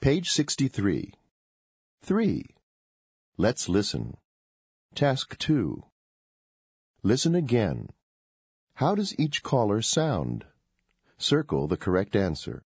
Page 63. 3. Let's listen. Task 2. Listen again. How does each caller sound? Circle the correct answer.